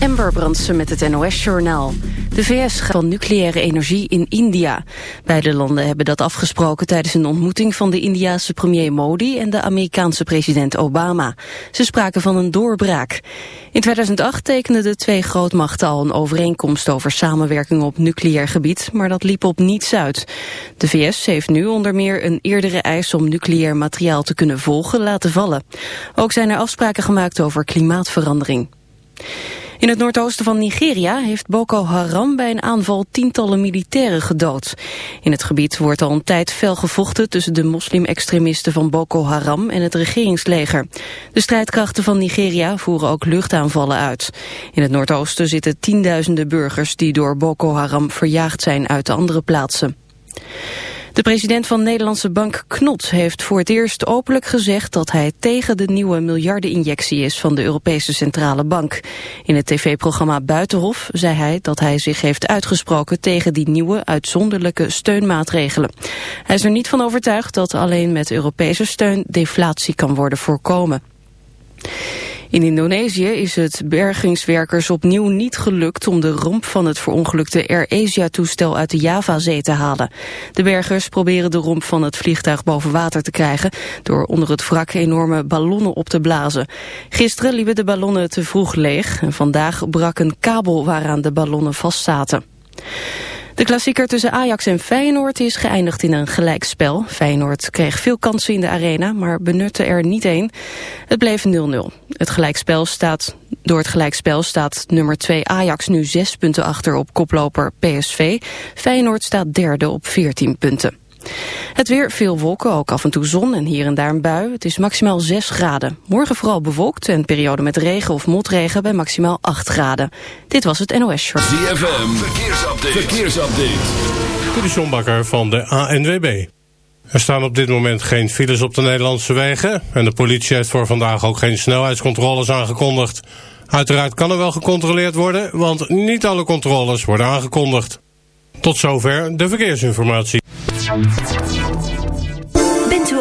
Amber Brandsen met het NOS-journaal. De VS gaat van nucleaire energie in India. Beide landen hebben dat afgesproken tijdens een ontmoeting van de Indiase premier Modi en de Amerikaanse president Obama. Ze spraken van een doorbraak. In 2008 tekenden de twee grootmachten al een overeenkomst over samenwerking op nucleair gebied, maar dat liep op niets uit. De VS heeft nu onder meer een eerdere eis om nucleair materiaal te kunnen volgen laten vallen. Ook zijn er afspraken gemaakt over klimaatverandering. In het noordoosten van Nigeria heeft Boko Haram bij een aanval tientallen militairen gedood. In het gebied wordt al een tijd fel gevochten tussen de moslim-extremisten van Boko Haram en het regeringsleger. De strijdkrachten van Nigeria voeren ook luchtaanvallen uit. In het noordoosten zitten tienduizenden burgers die door Boko Haram verjaagd zijn uit andere plaatsen. De president van Nederlandse bank Knot heeft voor het eerst openlijk gezegd dat hij tegen de nieuwe miljardeninjectie is van de Europese Centrale Bank. In het tv-programma Buitenhof zei hij dat hij zich heeft uitgesproken tegen die nieuwe uitzonderlijke steunmaatregelen. Hij is er niet van overtuigd dat alleen met Europese steun deflatie kan worden voorkomen. In Indonesië is het bergingswerkers opnieuw niet gelukt om de romp van het verongelukte Air Asia-toestel uit de Javazee te halen. De bergers proberen de romp van het vliegtuig boven water te krijgen door onder het wrak enorme ballonnen op te blazen. Gisteren liepen de ballonnen te vroeg leeg en vandaag brak een kabel waaraan de ballonnen vastzaten. De klassieker tussen Ajax en Feyenoord is geëindigd in een gelijkspel. Feyenoord kreeg veel kansen in de arena, maar benutte er niet één. Het bleef 0-0. Het gelijkspel staat, door het gelijkspel staat nummer 2 Ajax nu 6 punten achter op koploper PSV. Feyenoord staat derde op 14 punten. Het weer, veel wolken, ook af en toe zon en hier en daar een bui. Het is maximaal 6 graden. Morgen vooral bewolkt en periode met regen of motregen bij maximaal 8 graden. Dit was het NOS Short. ZFM, verkeersupdate. verkeersupdate. De van de ANWB. Er staan op dit moment geen files op de Nederlandse wegen... en de politie heeft voor vandaag ook geen snelheidscontroles aangekondigd. Uiteraard kan er wel gecontroleerd worden, want niet alle controles worden aangekondigd. Tot zover de verkeersinformatie.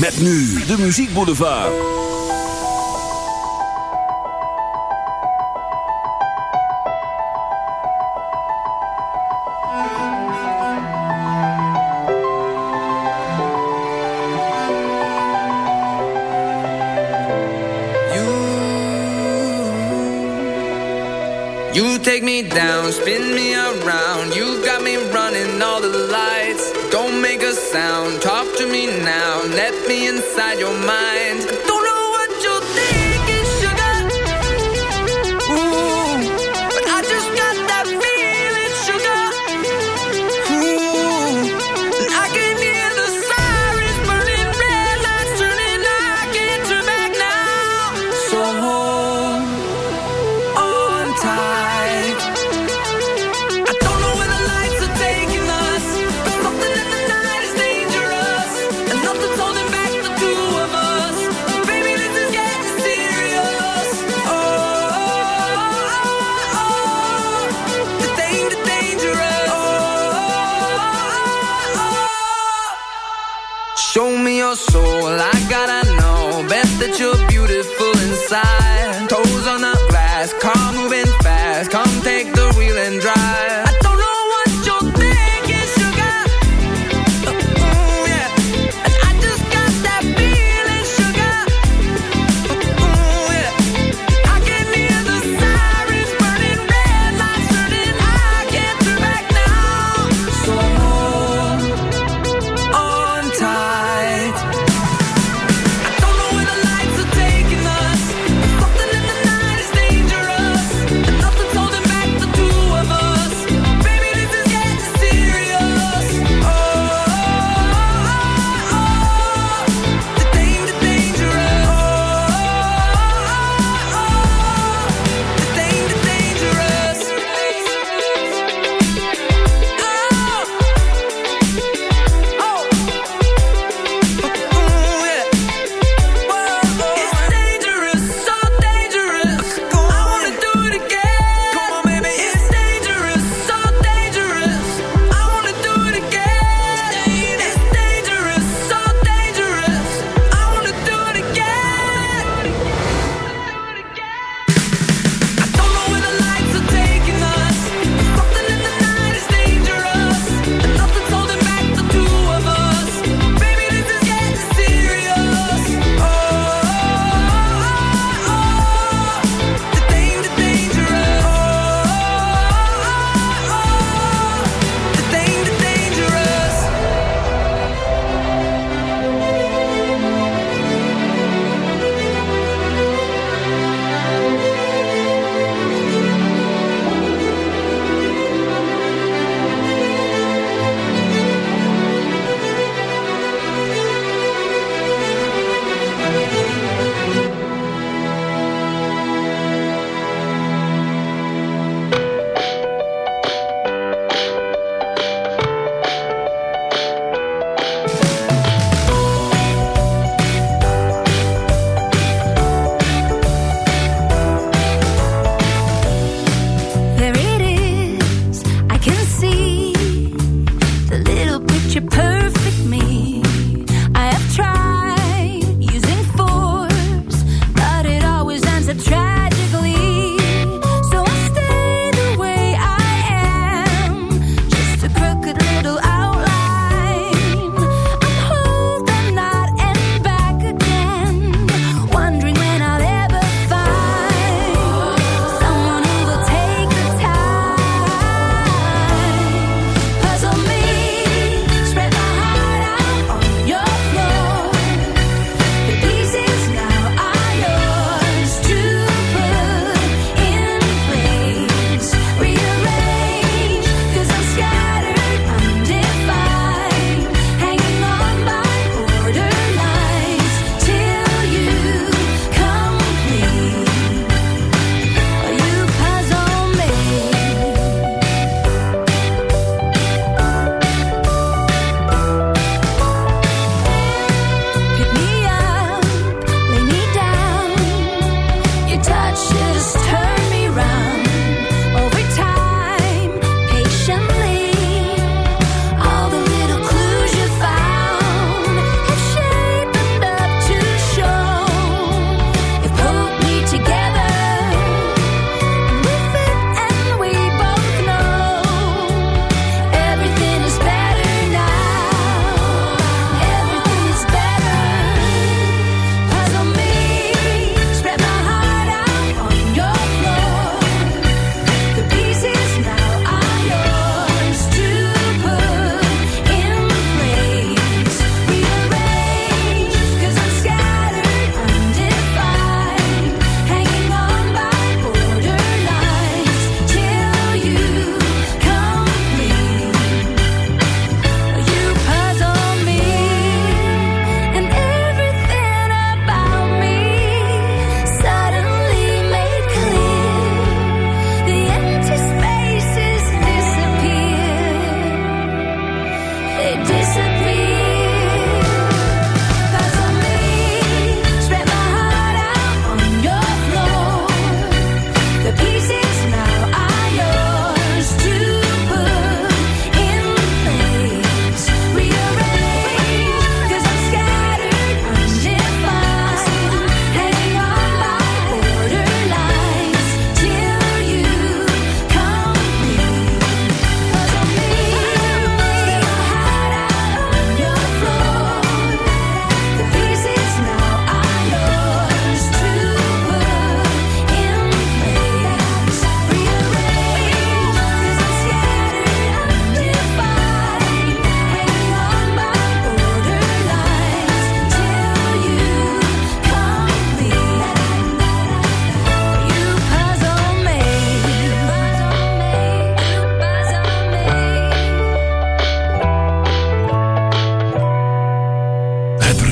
Met nu de Muziek Boulevard. You take me down, spin me around. You got me running all the lights. Don't make a sound, inside your.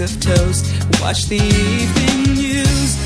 of toast, watch the evening news.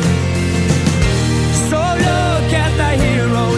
like the hero.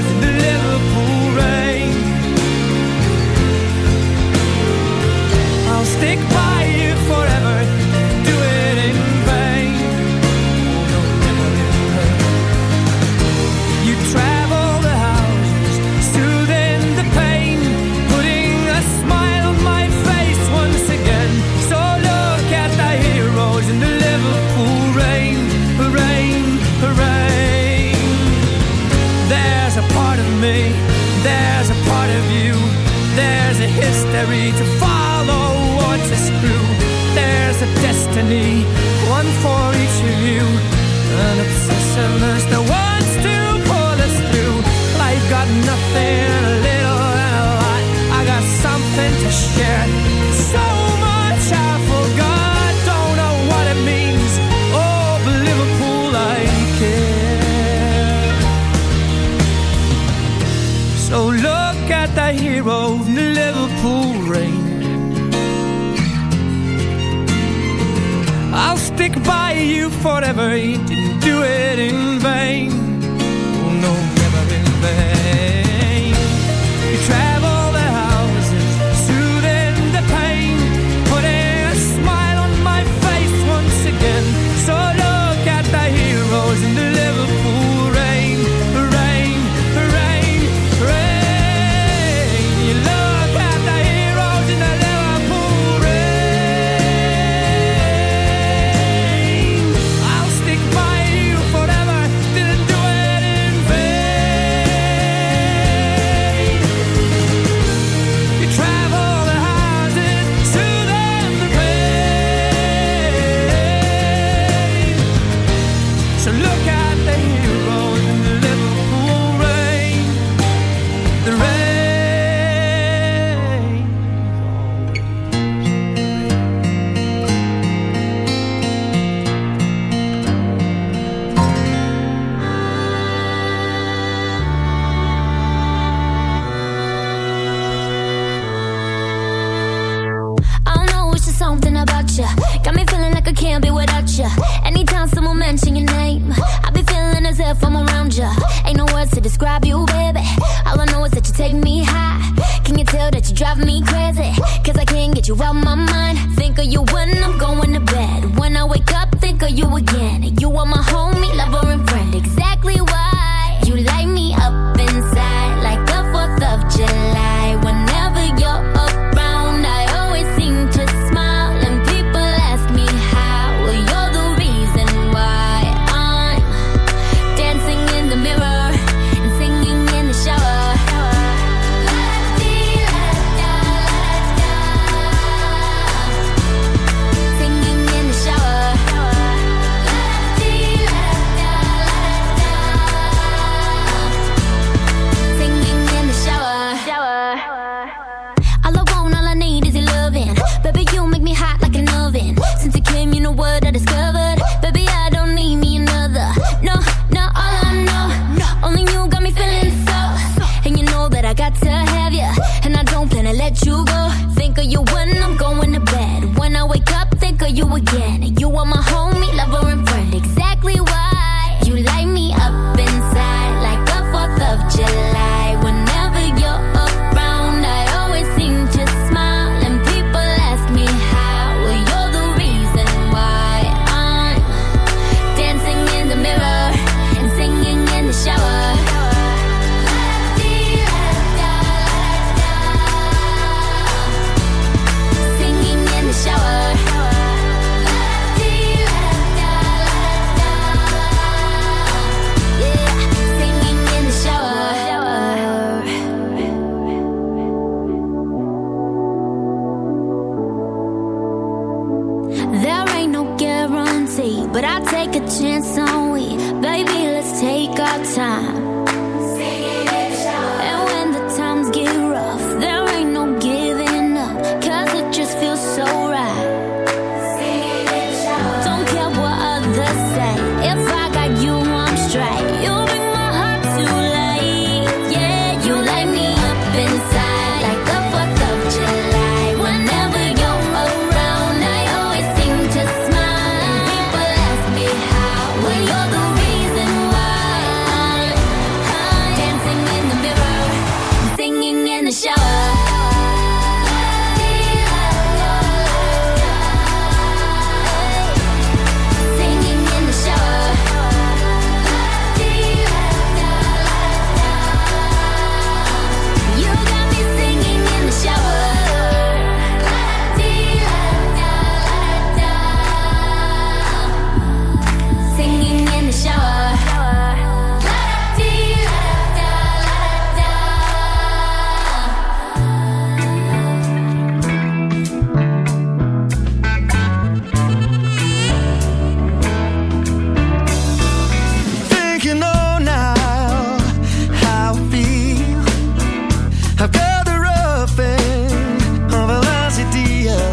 I've got a rough end of a last deal.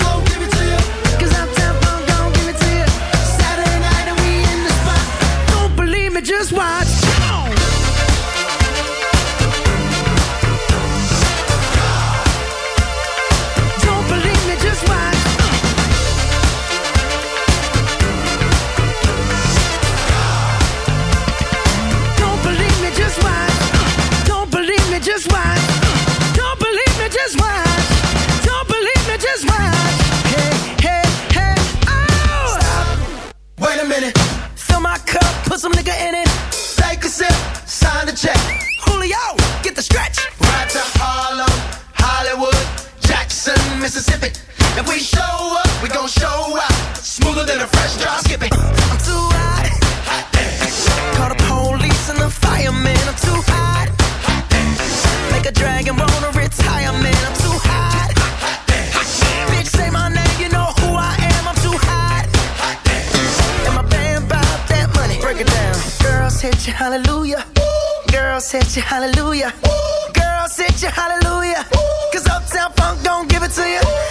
some nigga in it. Take a sip, sign the check. Julio, get the stretch. Right to Harlem, Hollywood, Jackson, Mississippi. If we show up, we gon' show out. sent you hallelujah. Ooh. Girl sent you hallelujah. Ooh. Cause Uptown Funk don't give it to you. Ooh.